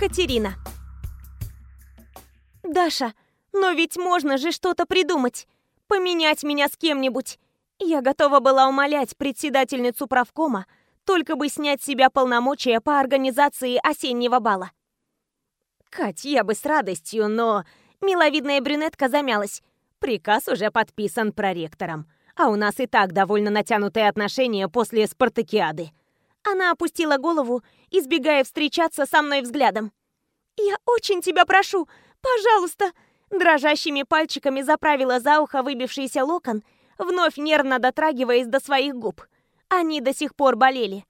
Катерина. Даша, но ведь можно же что-то придумать. Поменять меня с кем-нибудь. Я готова была умолять председательницу правкома, только бы снять с себя полномочия по организации осеннего бала. Кать, я бы с радостью, но... Миловидная брюнетка замялась. Приказ уже подписан проректором. А у нас и так довольно натянутые отношения после спартакиады. Она опустила голову, избегая встречаться со мной взглядом. «Я очень тебя прошу, пожалуйста!» Дрожащими пальчиками заправила за ухо выбившийся локон, вновь нервно дотрагиваясь до своих губ. Они до сих пор болели.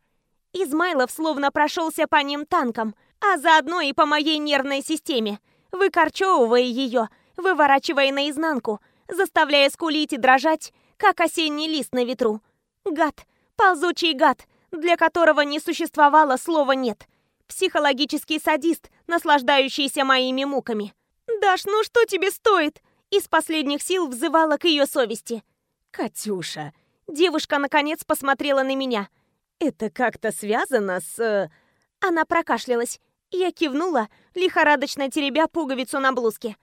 Измайлов словно прошелся по ним танком, а заодно и по моей нервной системе, выкорчевывая ее, выворачивая наизнанку, заставляя скулить и дрожать, как осенний лист на ветру. Гад, ползучий гад, для которого не существовало слова «нет». Психологический садист, наслаждающийся моими муками. «Даш, ну что тебе стоит?» Из последних сил взывала к ее совести. «Катюша!» Девушка, наконец, посмотрела на меня. «Это как-то связано с...» э, Она прокашлялась. Я кивнула, лихорадочно теребя пуговицу на блузке.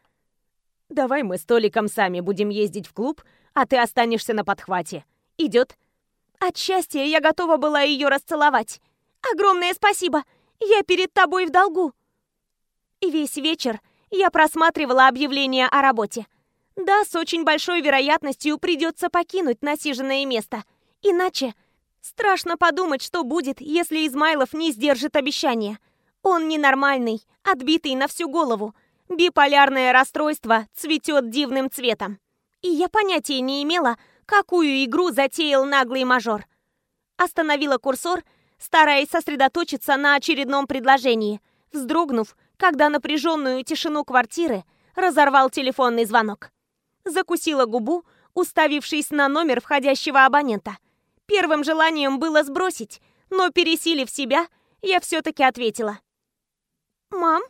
«Давай мы с Толиком сами будем ездить в клуб, а ты останешься на подхвате. Идет?» От счастья я готова была ее расцеловать. «Огромное спасибо! Я перед тобой в долгу!» И весь вечер я просматривала объявление о работе. Да, с очень большой вероятностью придется покинуть насиженное место. Иначе страшно подумать, что будет, если Измайлов не сдержит обещания. Он ненормальный, отбитый на всю голову. Биполярное расстройство цветет дивным цветом. И я понятия не имела, какую игру затеял наглый мажор. Остановила курсор, стараясь сосредоточиться на очередном предложении, вздрогнув, когда напряженную тишину квартиры разорвал телефонный звонок. Закусила губу, уставившись на номер входящего абонента. Первым желанием было сбросить, но, пересилив себя, я все-таки ответила. «Мам?»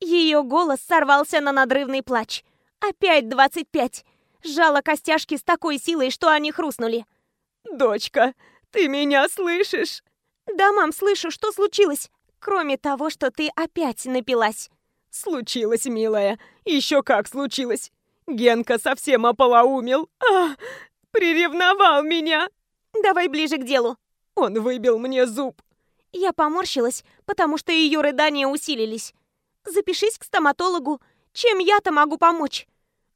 Ее голос сорвался на надрывный плач. «Опять двадцать пять!» Сжала костяшки с такой силой, что они хрустнули. «Дочка, ты меня слышишь?» «Да, мам, слышу. Что случилось? Кроме того, что ты опять напилась». «Случилось, милая. Еще как случилось. Генка совсем ополоумел. А, приревновал меня. Давай ближе к делу. Он выбил мне зуб. Я поморщилась, потому что ее рыдания усилились. Запишись к стоматологу. Чем я-то могу помочь?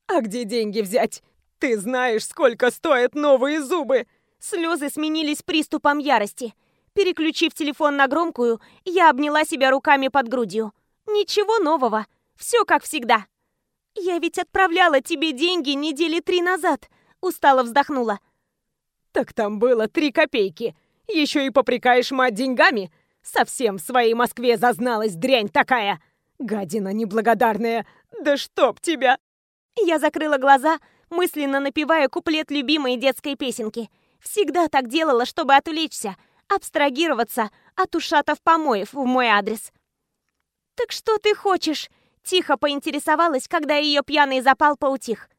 А где деньги взять? Ты знаешь, сколько стоят новые зубы. Слезы сменились приступом ярости. Переключив телефон на громкую, я обняла себя руками под грудью. Ничего нового. Все как всегда. «Я ведь отправляла тебе деньги недели три назад», — устало вздохнула. «Так там было три копейки. Еще и попрекаешь мать деньгами? Совсем в своей Москве зазналась дрянь такая! Гадина неблагодарная! Да чтоб тебя!» Я закрыла глаза, мысленно напевая куплет любимой детской песенки. Всегда так делала, чтобы отвлечься, абстрагироваться от ушатов помоев в мой адрес. «Так что ты хочешь?» Тихо поинтересовалась, когда ее пьяный запал поутих.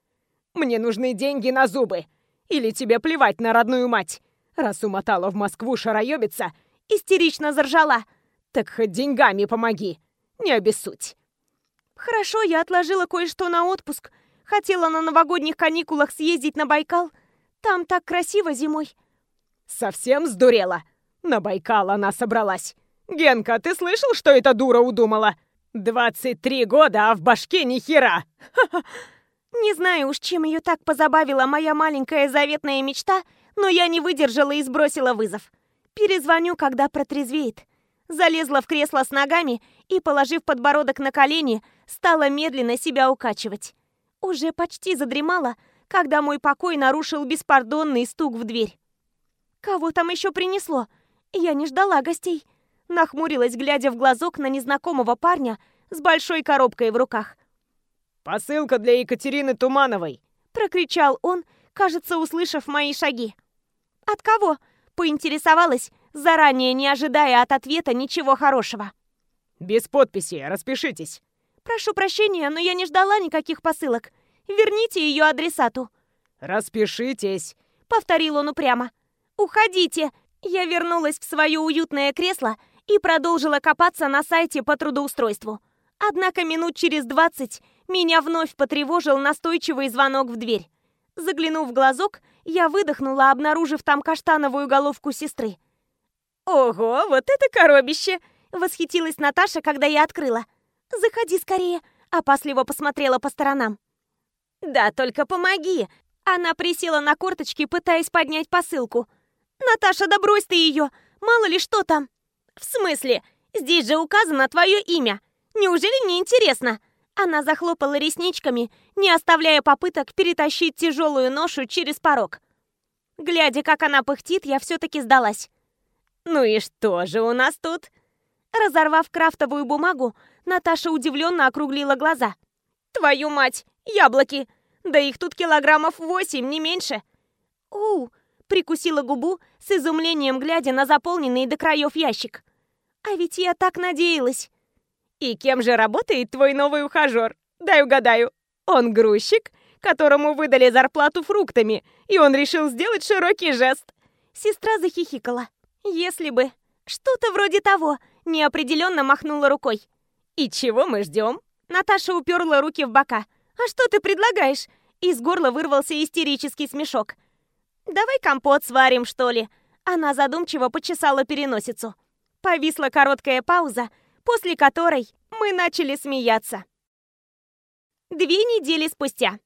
«Мне нужны деньги на зубы. Или тебе плевать на родную мать? Раз умотала в Москву шароебиться, истерично заржала. Так хоть деньгами помоги. Не обессудь». «Хорошо, я отложила кое-что на отпуск. Хотела на новогодних каникулах съездить на Байкал. Там так красиво зимой». «Совсем сдурела? На Байкал она собралась. Генка, ты слышал, что эта дура удумала?» «Двадцать три года, а в башке ни хера!» Не знаю уж, чем ее так позабавила моя маленькая заветная мечта, но я не выдержала и сбросила вызов. Перезвоню, когда протрезвеет. Залезла в кресло с ногами и, положив подбородок на колени, стала медленно себя укачивать. Уже почти задремала, когда мой покой нарушил беспардонный стук в дверь. Кого там еще принесло? Я не ждала гостей. Нахмурилась, глядя в глазок на незнакомого парня с большой коробкой в руках. «Посылка для Екатерины Тумановой!» Прокричал он, кажется, услышав мои шаги. «От кого?» Поинтересовалась, заранее не ожидая от ответа ничего хорошего. «Без подписи, распишитесь». «Прошу прощения, но я не ждала никаких посылок. Верните ее адресату». «Распишитесь», — повторил он упрямо. «Уходите!» Я вернулась в свое уютное кресло и продолжила копаться на сайте по трудоустройству. Однако минут через двадцать меня вновь потревожил настойчивый звонок в дверь. Заглянув в глазок, я выдохнула, обнаружив там каштановую головку сестры. «Ого, вот это коробище!» — восхитилась Наташа, когда я открыла. «Заходи скорее!» — опасливо посмотрела по сторонам. «Да, только помоги!» Она присела на корточки, пытаясь поднять посылку. «Наташа, да брось ты ее! Мало ли что там!» «В смысле? Здесь же указано твое имя! Неужели не интересно?» Она захлопала ресничками, не оставляя попыток перетащить тяжелую ношу через порог. Глядя, как она пыхтит, я все-таки сдалась. «Ну и что же у нас тут?» Разорвав крафтовую бумагу, Наташа удивленно округлила глаза. «Твою мать! Яблоки! Да их тут килограммов восемь, не меньше!» «У!» — прикусила губу, с изумлением глядя на заполненный до краев ящик. «А ведь я так надеялась!» «И кем же работает твой новый ухажер? Дай угадаю. Он грузчик, которому выдали зарплату фруктами, и он решил сделать широкий жест». Сестра захихикала. «Если бы...» «Что-то вроде того», — неопределенно махнула рукой. «И чего мы ждем?» Наташа уперла руки в бока. «А что ты предлагаешь?» Из горла вырвался истерический смешок. «Давай компот сварим, что ли?» Она задумчиво почесала переносицу. Повисла короткая пауза, после которой мы начали смеяться. Две недели спустя.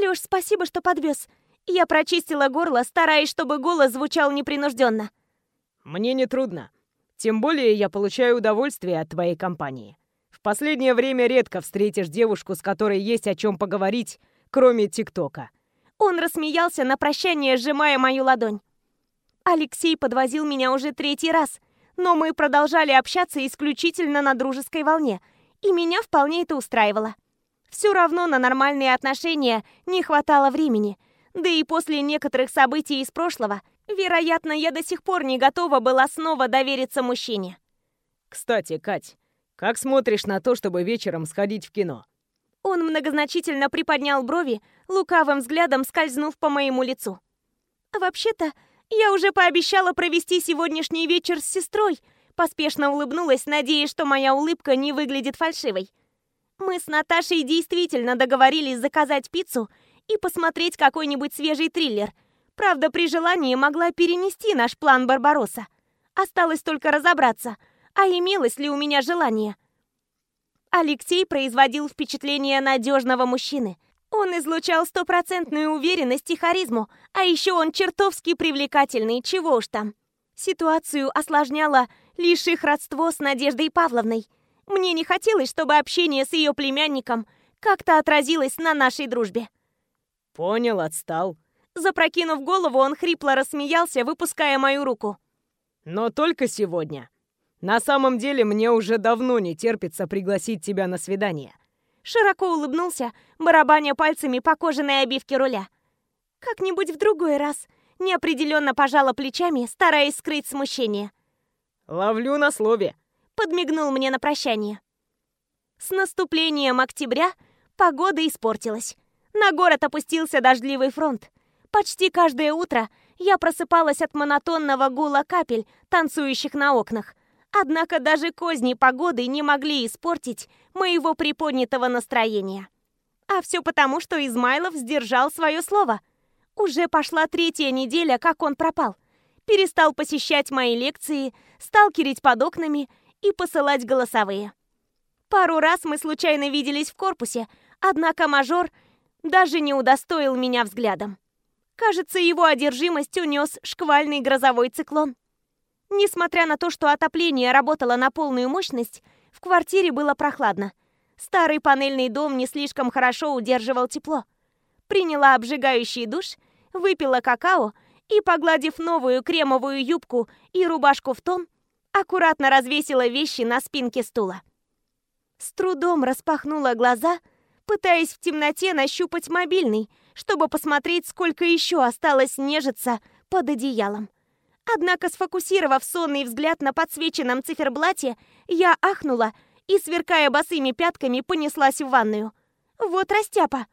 Лёш, спасибо, что подвез. Я прочистила горло, стараясь, чтобы голос звучал непринужденно. Мне не трудно. Тем более я получаю удовольствие от твоей компании. Последнее время редко встретишь девушку, с которой есть о чем поговорить, кроме ТикТока. Он рассмеялся на прощание, сжимая мою ладонь. Алексей подвозил меня уже третий раз — но мы продолжали общаться исключительно на дружеской волне, и меня вполне это устраивало. Все равно на нормальные отношения не хватало времени, да и после некоторых событий из прошлого, вероятно, я до сих пор не готова была снова довериться мужчине. «Кстати, Кать, как смотришь на то, чтобы вечером сходить в кино?» Он многозначительно приподнял брови, лукавым взглядом скользнув по моему лицу. «Вообще-то, я уже пообещала провести сегодняшний вечер с сестрой. Поспешно улыбнулась, надеясь, что моя улыбка не выглядит фальшивой. Мы с Наташей действительно договорились заказать пиццу и посмотреть какой-нибудь свежий триллер. Правда, при желании могла перенести наш план Барбаросса. Осталось только разобраться, а имелось ли у меня желание. Алексей производил впечатление надежного мужчины, он излучал стопроцентную уверенность и харизму, а еще он чертовски привлекательный, чего уж там. Ситуацию осложняло лишь их родство с Надеждой Павловной. Мне не хотелось, чтобы общение с ее племянником как-то отразилось на нашей дружбе. Понял, отстал. Запрокинув голову, он хрипло рассмеялся, выпуская мою руку. Но только сегодня. На самом деле, мне уже давно не терпится пригласить тебя на свидание широко улыбнулся, барабаня пальцами по кожаной обивке руля. «Как-нибудь в другой раз», неопределенно пожала плечами, стараясь скрыть смущение. «Ловлю на слове», — подмигнул мне на прощание. С наступлением октября погода испортилась. На город опустился дождливый фронт. Почти каждое утро я просыпалась от монотонного гула капель, танцующих на окнах. Однако даже козни погоды не могли испортить моего приподнятого настроения. А все потому, что Измайлов сдержал свое слово. Уже пошла третья неделя, как он пропал. Перестал посещать мои лекции, сталкерить под окнами и посылать голосовые. Пару раз мы случайно виделись в корпусе, однако мажор даже не удостоил меня взглядом. Кажется, его одержимость унес шквальный грозовой циклон. Несмотря на то, что отопление работало на полную мощность, в квартире было прохладно. Старый панельный дом не слишком хорошо удерживал тепло. Приняла обжигающий душ, выпила какао и, погладив новую кремовую юбку и рубашку в тон, аккуратно развесила вещи на спинке стула. С трудом распахнула глаза, пытаясь в темноте нащупать мобильный, чтобы посмотреть, сколько еще осталось нежиться под одеялом. Однако, сфокусировав сонный взгляд на подсвеченном циферблате, я ахнула и, сверкая босыми пятками, понеслась в ванную. Вот растяпа.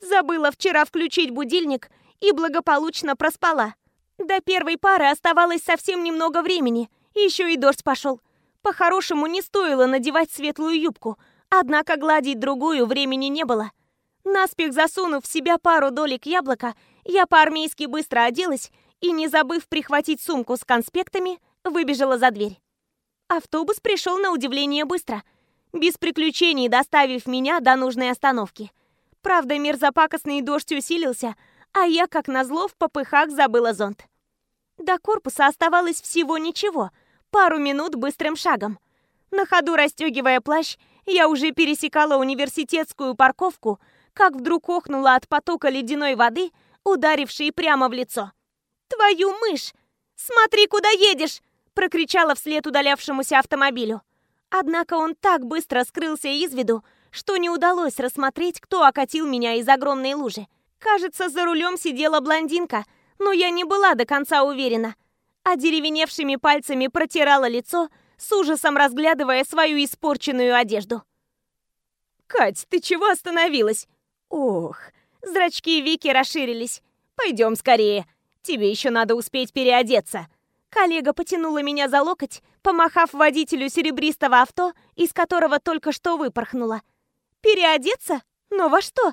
Забыла вчера включить будильник и благополучно проспала. До первой пары оставалось совсем немного времени, Еще и дождь пошел. По-хорошему не стоило надевать светлую юбку, однако гладить другую времени не было. Наспех засунув в себя пару долек яблока, я по-армейски быстро оделась и, не забыв прихватить сумку с конспектами, выбежала за дверь. Автобус пришел на удивление быстро, без приключений доставив меня до нужной остановки. Правда, мерзопакостный дождь усилился, а я, как назло, в попыхах забыла зонт. До корпуса оставалось всего ничего, пару минут быстрым шагом. На ходу расстегивая плащ, я уже пересекала университетскую парковку, как вдруг охнула от потока ледяной воды, ударившей прямо в лицо. «Твою мышь! Смотри, куда едешь!» прокричала вслед удалявшемуся автомобилю. Однако он так быстро скрылся из виду, что не удалось рассмотреть, кто окатил меня из огромной лужи. Кажется, за рулем сидела блондинка, но я не была до конца уверена. А деревеневшими пальцами протирала лицо, с ужасом разглядывая свою испорченную одежду. «Кать, ты чего остановилась?» «Ох, зрачки Вики расширились. Пойдем скорее, тебе еще надо успеть переодеться». Коллега потянула меня за локоть, помахав водителю серебристого авто, из которого только что выпорхнула. «Переодеться? Но во что?»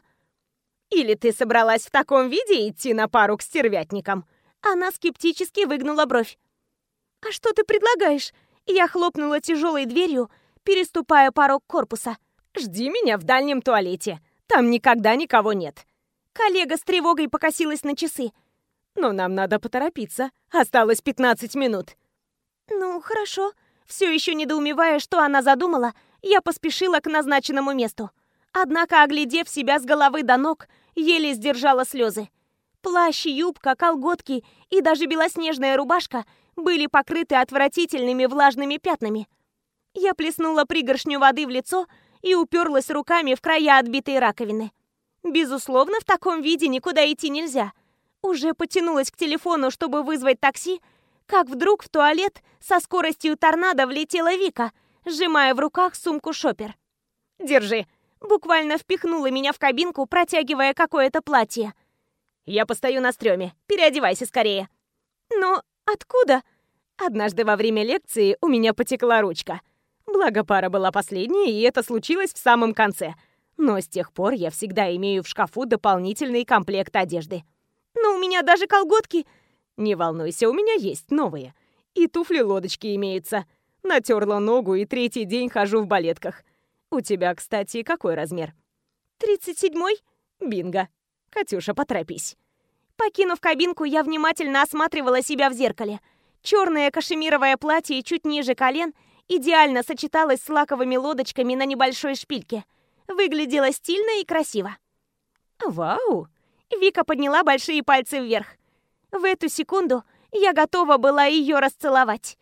«Или ты собралась в таком виде идти на пару к стервятникам?» Она скептически выгнула бровь. «А что ты предлагаешь?» Я хлопнула тяжелой дверью, переступая порог корпуса. «Жди меня в дальнем туалете. Там никогда никого нет». Коллега с тревогой покосилась на часы. Но нам надо поторопиться. Осталось 15 минут. Ну, хорошо. Все еще недоумевая, что она задумала, я поспешила к назначенному месту. Однако, оглядев себя с головы до ног, еле сдержала слезы. Плащ, юбка, колготки и даже белоснежная рубашка были покрыты отвратительными влажными пятнами. Я плеснула пригоршню воды в лицо и уперлась руками в края отбитой раковины. Безусловно, в таком виде никуда идти нельзя — уже потянулась к телефону, чтобы вызвать такси, как вдруг в туалет со скоростью торнадо влетела Вика, сжимая в руках сумку шопер. «Держи!» Буквально впихнула меня в кабинку, протягивая какое-то платье. «Я постою на стреме. Переодевайся скорее». «Но откуда?» Однажды во время лекции у меня потекла ручка. Благо, пара была последняя, и это случилось в самом конце. Но с тех пор я всегда имею в шкафу дополнительный комплект одежды. Но у меня даже колготки... Не волнуйся, у меня есть новые. И туфли-лодочки имеются. Натерла ногу и третий день хожу в балетках. У тебя, кстати, какой размер? Тридцать седьмой? Бинго. Катюша, поторопись. Покинув кабинку, я внимательно осматривала себя в зеркале. Черное кашемировое платье чуть ниже колен идеально сочеталось с лаковыми лодочками на небольшой шпильке. Выглядело стильно и красиво. «Вау!» Вика подняла большие пальцы вверх. В эту секунду я готова была ее расцеловать.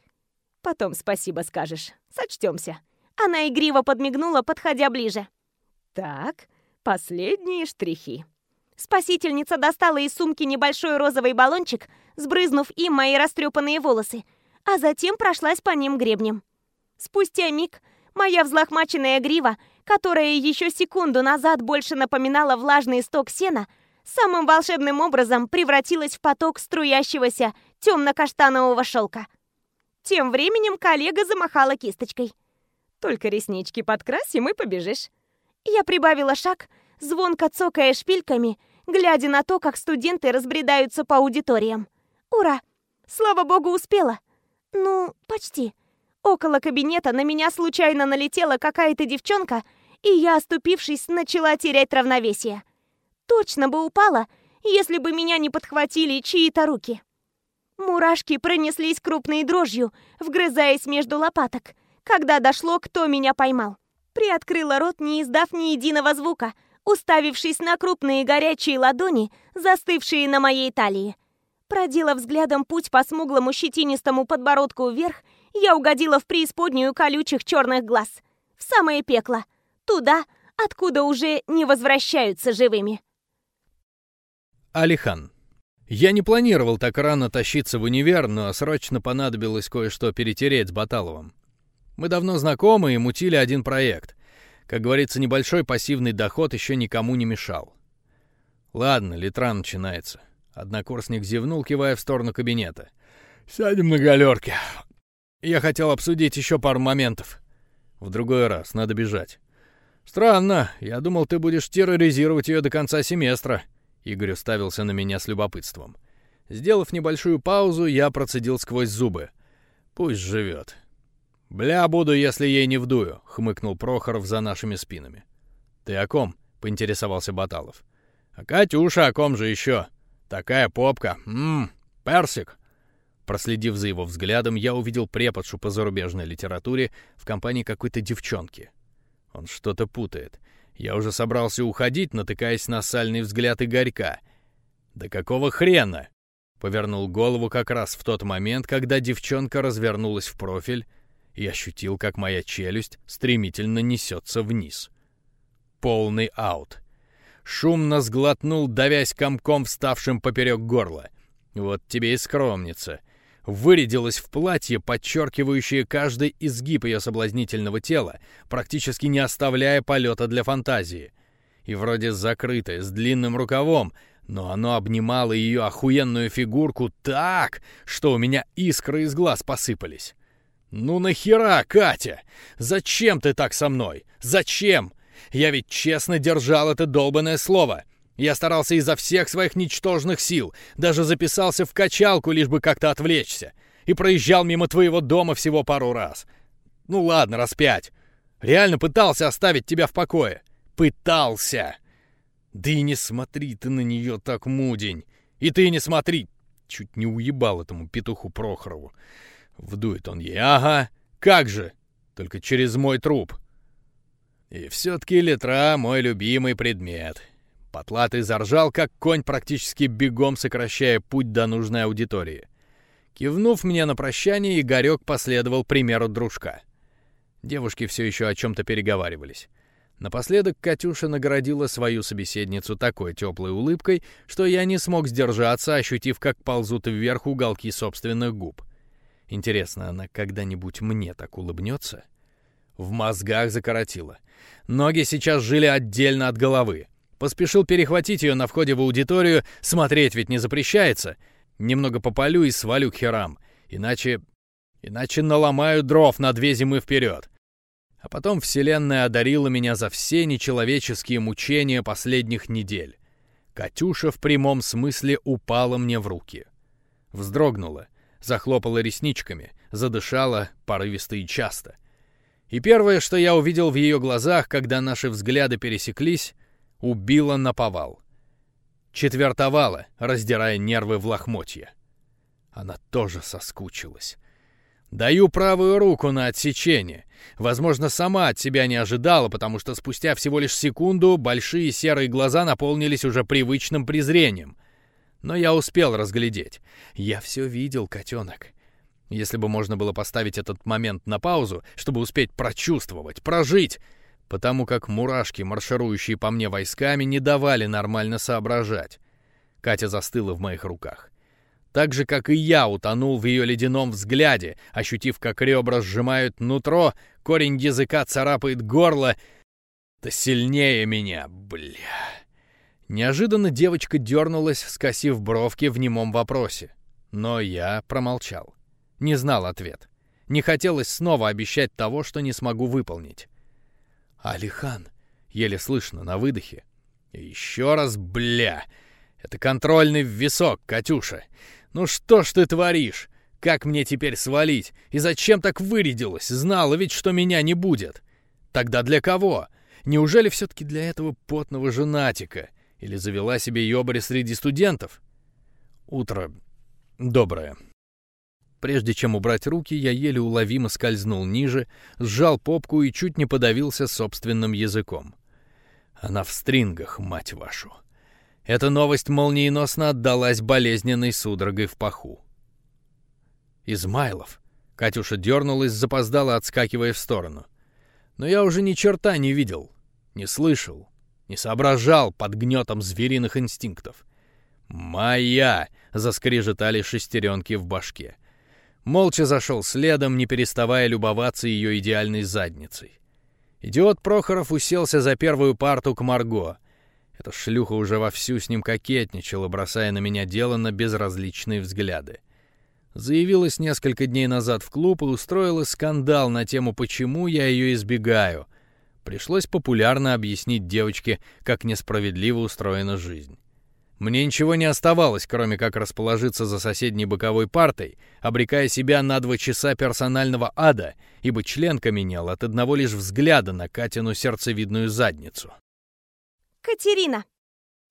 Потом спасибо скажешь. Сочтемся. Она игриво подмигнула, подходя ближе. Так, последние штрихи. Спасительница достала из сумки небольшой розовый баллончик, сбрызнув им мои растрепанные волосы, а затем прошлась по ним гребнем. Спустя миг моя взлохмаченная грива, которая еще секунду назад больше напоминала влажный сток сена, самым волшебным образом превратилась в поток струящегося темно-каштанового шелка. Тем временем коллега замахала кисточкой. «Только реснички подкрасим и побежишь». Я прибавила шаг, звонко цокая шпильками, глядя на то, как студенты разбредаются по аудиториям. Ура! Слава богу, успела. Ну, почти. Около кабинета на меня случайно налетела какая-то девчонка, и я, оступившись, начала терять равновесие точно бы упала, если бы меня не подхватили чьи-то руки. Мурашки пронеслись крупной дрожью, вгрызаясь между лопаток, когда дошло, кто меня поймал. Приоткрыла рот, не издав ни единого звука, уставившись на крупные горячие ладони, застывшие на моей талии. Проделав взглядом путь по смуглому щетинистому подбородку вверх, я угодила в преисподнюю колючих черных глаз. В самое пекло. Туда, откуда уже не возвращаются живыми. Алихан. Я не планировал так рано тащиться в универ, но срочно понадобилось кое-что перетереть с Баталовым. Мы давно знакомы и мутили один проект. Как говорится, небольшой пассивный доход еще никому не мешал. Ладно, литра начинается. Однокурсник зевнул, кивая в сторону кабинета. «Сядем на галерке. Я хотел обсудить еще пару моментов. В другой раз, надо бежать. Странно, я думал, ты будешь терроризировать ее до конца семестра. Игорь уставился на меня с любопытством. Сделав небольшую паузу, я процедил сквозь зубы. Пусть живет. «Бля буду, если ей не вдую», — хмыкнул Прохоров за нашими спинами. «Ты о ком?» — поинтересовался Баталов. «А Катюша о ком же еще? Такая попка. Ммм, персик». Проследив за его взглядом, я увидел преподшу по зарубежной литературе в компании какой-то девчонки. Он что-то путает. Я уже собрался уходить, натыкаясь на сальный взгляд Игорька. «Да какого хрена?» Повернул голову как раз в тот момент, когда девчонка развернулась в профиль и ощутил, как моя челюсть стремительно несется вниз. Полный аут. Шумно сглотнул, давясь комком, вставшим поперек горла. Вот тебе и скромница. Вырядилась в платье, подчеркивающее каждый изгиб ее соблазнительного тела, практически не оставляя полета для фантазии. И вроде закрытое, с длинным рукавом, но оно обнимало ее охуенную фигурку так, что у меня искры из глаз посыпались. «Ну нахера, Катя? Зачем ты так со мной? Зачем? Я ведь честно держал это долбанное слово. Я старался изо всех своих ничтожных сил, даже записался в качалку, лишь бы как-то отвлечься, и проезжал мимо твоего дома всего пару раз. Ну ладно, раз пять. Реально пытался оставить тебя в покое. Пытался!» Да и не смотри ты на нее так, мудень. И ты не смотри. Чуть не уебал этому петуху Прохорову. Вдует он ей. Ага, как же. Только через мой труп. И все-таки литра — мой любимый предмет. Потлатый заржал, как конь, практически бегом сокращая путь до нужной аудитории. Кивнув мне на прощание, Игорек последовал примеру дружка. Девушки все еще о чем-то переговаривались. Напоследок Катюша наградила свою собеседницу такой теплой улыбкой, что я не смог сдержаться, ощутив, как ползут вверх уголки собственных губ. Интересно, она когда-нибудь мне так улыбнется? В мозгах закоротило. Ноги сейчас жили отдельно от головы. Поспешил перехватить ее на входе в аудиторию, смотреть ведь не запрещается. Немного попалю и свалю к херам. Иначе... Иначе наломаю дров на две зимы вперед. А потом Вселенная одарила меня за все нечеловеческие мучения последних недель. Катюша в прямом смысле упала мне в руки. Вздрогнула, захлопала ресничками, задышала порывисто и часто. И первое, что я увидел в ее глазах, когда наши взгляды пересеклись, убила наповал. Четвертовала, раздирая нервы в лохмотья. Она тоже соскучилась. Даю правую руку на отсечение. Возможно, сама от себя не ожидала, потому что спустя всего лишь секунду большие серые глаза наполнились уже привычным презрением. Но я успел разглядеть. Я все видел, котенок. Если бы можно было поставить этот момент на паузу, чтобы успеть прочувствовать, прожить, потому как мурашки, марширующие по мне войсками, не давали нормально соображать. Катя застыла в моих руках. Так же, как и я, утонул в ее ледяном взгляде, ощутив, как ребра сжимают нутро, корень языка царапает горло. Да сильнее меня, бля. Неожиданно девочка дернулась, скосив бровки в немом вопросе. Но я промолчал. Не знал ответ. Не хотелось снова обещать того, что не смогу выполнить. «Алихан!» — еле слышно на выдохе. «Еще раз, бля! Это контрольный в висок, Катюша! «Ну что ж ты творишь? Как мне теперь свалить? И зачем так вырядилась? Знала ведь, что меня не будет. Тогда для кого? Неужели все-таки для этого потного женатика? Или завела себе ёбаря среди студентов? Утро доброе. Прежде чем убрать руки, я еле уловимо скользнул ниже, сжал попку и чуть не подавился собственным языком. Она в стрингах, мать вашу. Эта новость молниеносно отдалась болезненной судорогой в паху. «Измайлов!» — Катюша дернулась, запоздала, отскакивая в сторону. Но я уже ни черта не видел, не слышал, не соображал под гнетом звериных инстинктов. «Моя!» — заскрежетали шестеренки в башке. Молча зашел следом, не переставая любоваться ее идеальной задницей. Идиот Прохоров уселся за первую парту к Марго, эта шлюха уже вовсю с ним кокетничала, бросая на меня дело на безразличные взгляды. Заявилась несколько дней назад в клуб и устроила скандал на тему, почему я ее избегаю. Пришлось популярно объяснить девочке, как несправедливо устроена жизнь. Мне ничего не оставалось, кроме как расположиться за соседней боковой партой, обрекая себя на два часа персонального ада, ибо член каменел от одного лишь взгляда на Катину сердцевидную задницу. Катерина.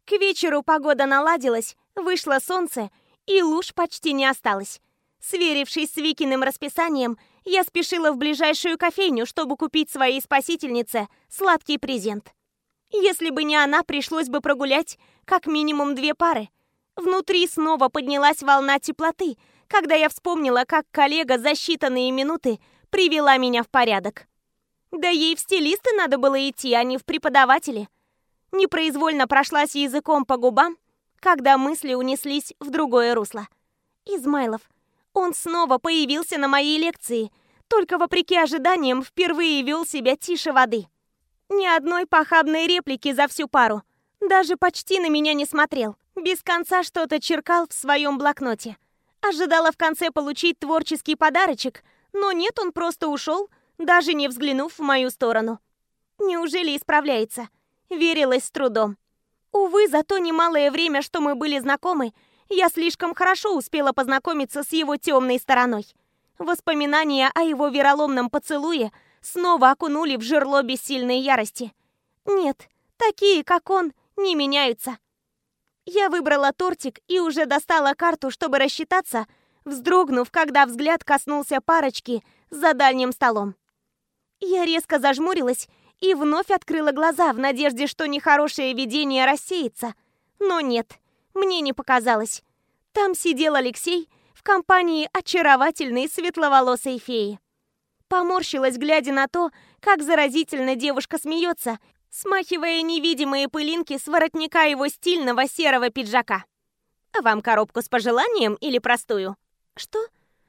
К вечеру погода наладилась, вышло солнце, и луж почти не осталось. Сверившись с Викиным расписанием, я спешила в ближайшую кофейню, чтобы купить своей спасительнице сладкий презент. Если бы не она, пришлось бы прогулять как минимум две пары. Внутри снова поднялась волна теплоты, когда я вспомнила, как коллега за считанные минуты привела меня в порядок. Да ей в стилисты надо было идти, а не в преподаватели. Непроизвольно прошлась языком по губам, когда мысли унеслись в другое русло. Измайлов. Он снова появился на моей лекции, только вопреки ожиданиям впервые вел себя тише воды. Ни одной похабной реплики за всю пару. Даже почти на меня не смотрел. Без конца что-то черкал в своем блокноте. Ожидала в конце получить творческий подарочек, но нет, он просто ушел, даже не взглянув в мою сторону. Неужели исправляется? Верилась с трудом. Увы, за то немалое время, что мы были знакомы, я слишком хорошо успела познакомиться с его темной стороной. Воспоминания о его вероломном поцелуе снова окунули в жерло бессильной ярости. Нет, такие, как он, не меняются. Я выбрала тортик и уже достала карту, чтобы рассчитаться, вздрогнув, когда взгляд коснулся парочки за дальним столом. Я резко зажмурилась и вновь открыла глаза в надежде, что нехорошее видение рассеется. Но нет, мне не показалось. Там сидел Алексей в компании очаровательной светловолосой феи. Поморщилась, глядя на то, как заразительно девушка смеется, смахивая невидимые пылинки с воротника его стильного серого пиджака. «А вам коробку с пожеланием или простую?» «Что?»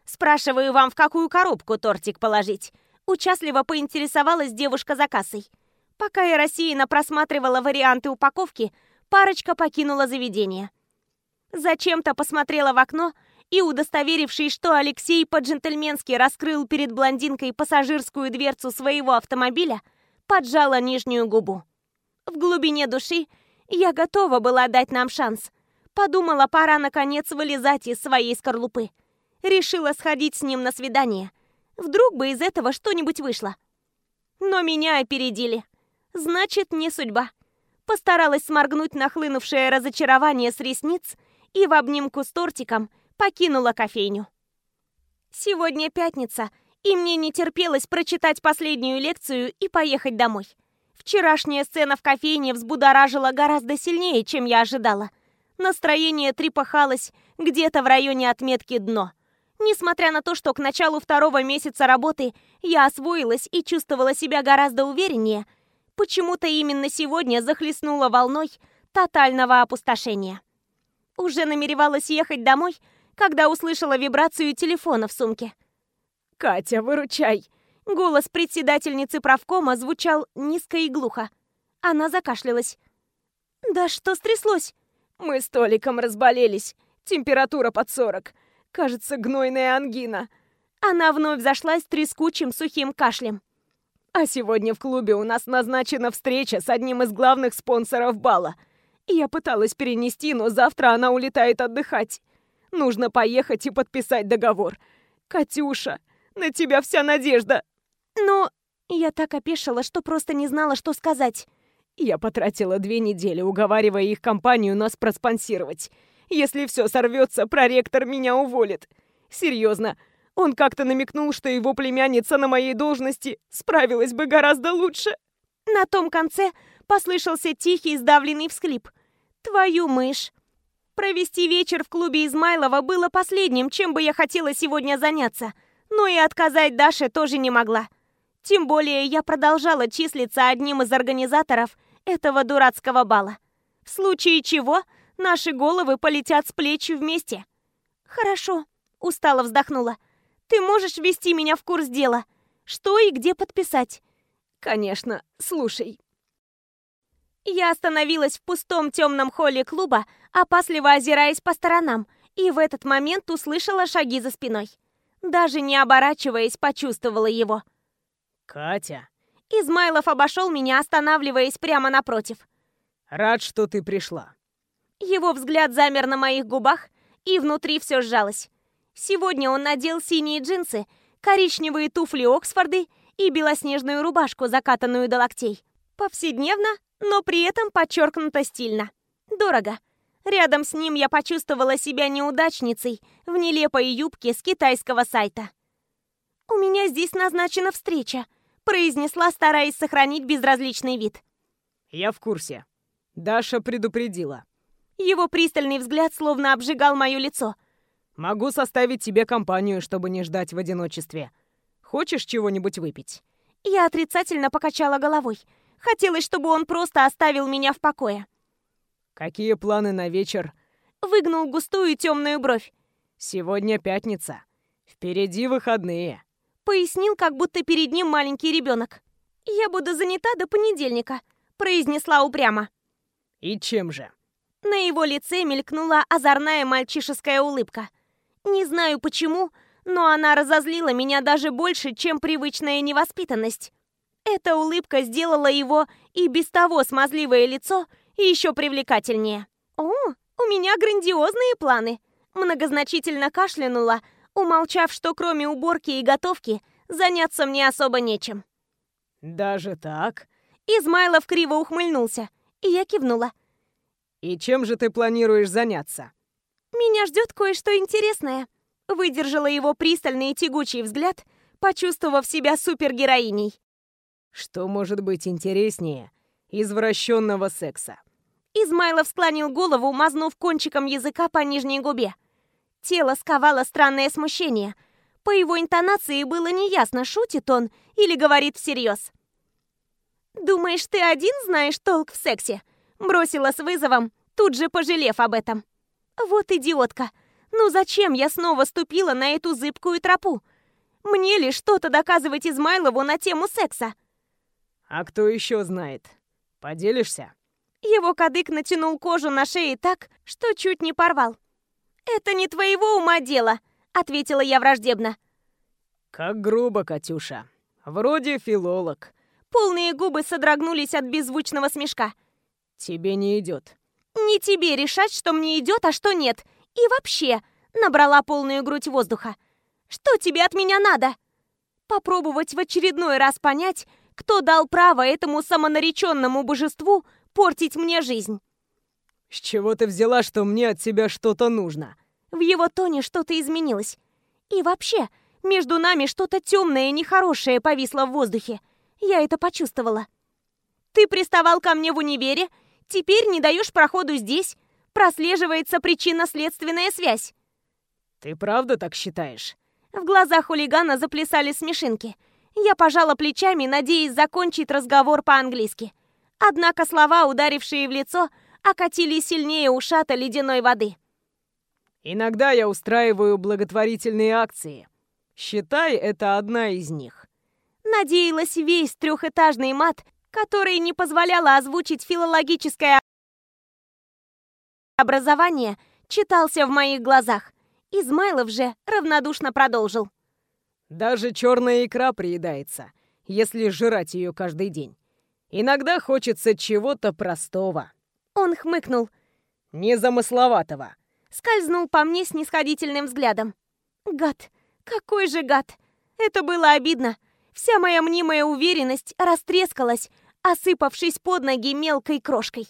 «Спрашиваю, вам в какую коробку тортик положить?» Участливо поинтересовалась девушка за кассой. Пока я рассеянно просматривала варианты упаковки, парочка покинула заведение. Зачем-то посмотрела в окно и, удостоверившись, что Алексей по-джентльменски раскрыл перед блондинкой пассажирскую дверцу своего автомобиля, поджала нижнюю губу. В глубине души я готова была дать нам шанс. Подумала, пора наконец вылезать из своей скорлупы. Решила сходить с ним на свидание. Вдруг бы из этого что-нибудь вышло. Но меня опередили. Значит, не судьба. Постаралась сморгнуть нахлынувшее разочарование с ресниц и в обнимку с тортиком – покинула кофейню. Сегодня пятница, и мне не терпелось прочитать последнюю лекцию и поехать домой. Вчерашняя сцена в кофейне взбудоражила гораздо сильнее, чем я ожидала. Настроение трепахалось где-то в районе отметки «дно». Несмотря на то, что к началу второго месяца работы я освоилась и чувствовала себя гораздо увереннее, почему-то именно сегодня захлестнула волной тотального опустошения. Уже намеревалась ехать домой, когда услышала вибрацию телефона в сумке. «Катя, выручай!» Голос председательницы правкома звучал низко и глухо. Она закашлялась. «Да что стряслось?» «Мы с Толиком разболелись. Температура под сорок. Кажется, гнойная ангина». Она вновь зашлась трескучим сухим кашлем. «А сегодня в клубе у нас назначена встреча с одним из главных спонсоров бала. Я пыталась перенести, но завтра она улетает отдыхать. Нужно поехать и подписать договор. Катюша, на тебя вся надежда. Но я так опешила, что просто не знала, что сказать. Я потратила две недели, уговаривая их компанию нас проспонсировать. Если все сорвется, проректор меня уволит. Серьезно, он как-то намекнул, что его племянница на моей должности справилась бы гораздо лучше. На том конце послышался тихий сдавленный всхлип. «Твою мышь!» Провести вечер в клубе Измайлова было последним, чем бы я хотела сегодня заняться. Но и отказать Даше тоже не могла. Тем более я продолжала числиться одним из организаторов этого дурацкого бала. В случае чего наши головы полетят с плеч вместе. «Хорошо», — устало вздохнула. «Ты можешь ввести меня в курс дела? Что и где подписать?» «Конечно. Слушай, я остановилась в пустом темном холле клуба, опасливо озираясь по сторонам И в этот момент услышала шаги за спиной. Даже не оборачиваясь, почувствовала его. «Катя!» Измайлов обошел меня, останавливаясь прямо напротив. «Рад, что ты пришла». Его взгляд замер на моих губах, и внутри все сжалось. Сегодня он надел синие джинсы, коричневые туфли Оксфорды и белоснежную рубашку, закатанную до локтей. Повседневно, но при этом подчеркнуто стильно. Дорого. Рядом с ним я почувствовала себя неудачницей в нелепой юбке с китайского сайта. «У меня здесь назначена встреча», — произнесла, стараясь сохранить безразличный вид. «Я в курсе. Даша предупредила». Его пристальный взгляд словно обжигал мое лицо. «Могу составить тебе компанию, чтобы не ждать в одиночестве. Хочешь чего-нибудь выпить?» Я отрицательно покачала головой. Хотелось, чтобы он просто оставил меня в покое. «Какие планы на вечер?» Выгнул густую темную бровь. «Сегодня пятница. Впереди выходные». Пояснил, как будто перед ним маленький ребенок. «Я буду занята до понедельника», произнесла упрямо. «И чем же?» На его лице мелькнула озорная мальчишеская улыбка. Не знаю почему, но она разозлила меня даже больше, чем привычная невоспитанность. Эта улыбка сделала его и без того смазливое лицо еще привлекательнее. «О, у меня грандиозные планы!» Многозначительно кашлянула, умолчав, что кроме уборки и готовки заняться мне особо нечем. «Даже так?» Измайлов криво ухмыльнулся, и я кивнула. «И чем же ты планируешь заняться?» «Меня ждет кое-что интересное», — выдержала его пристальный и тягучий взгляд, почувствовав себя супергероиней. «Что может быть интереснее извращенного секса?» Измайлов склонил голову, мазнув кончиком языка по нижней губе. Тело сковало странное смущение. По его интонации было неясно, шутит он или говорит всерьез. «Думаешь, ты один знаешь толк в сексе?» Бросила с вызовом, тут же пожалев об этом. «Вот идиотка! Ну зачем я снова ступила на эту зыбкую тропу? Мне ли что-то доказывать Измайлову на тему секса?» «А кто еще знает? Поделишься?» Его кадык натянул кожу на шее так, что чуть не порвал. «Это не твоего ума дело», — ответила я враждебно. «Как грубо, Катюша. Вроде филолог». Полные губы содрогнулись от беззвучного смешка. «Тебе не идет». «Не тебе решать, что мне идет, а что нет. И вообще...» Набрала полную грудь воздуха. «Что тебе от меня надо?» Попробовать в очередной раз понять, кто дал право этому самонареченному божеству портить мне жизнь. «С чего ты взяла, что мне от тебя что-то нужно?» В его тоне что-то изменилось. И вообще, между нами что-то темное и нехорошее повисло в воздухе. Я это почувствовала. Ты приставал ко мне в универе, теперь не даешь проходу здесь. Прослеживается причинно-следственная связь. Ты правда так считаешь? В глазах хулигана заплясали смешинки. Я пожала плечами, надеясь закончить разговор по-английски. Однако слова, ударившие в лицо, окатили сильнее ушата ледяной воды. Иногда я устраиваю благотворительные акции. Считай, это одна из них. Надеялась весь трехэтажный мат, который не позволяло озвучить филологическое образование, читался в моих глазах. Измайлов же равнодушно продолжил. Даже черная икра приедается, если жрать ее каждый день. Иногда хочется чего-то простого. Он хмыкнул. Незамысловатого. Скользнул по мне с нисходительным взглядом. Гад, какой же гад. Это было обидно. Вся моя мнимая уверенность растрескалась, осыпавшись под ноги мелкой крошкой.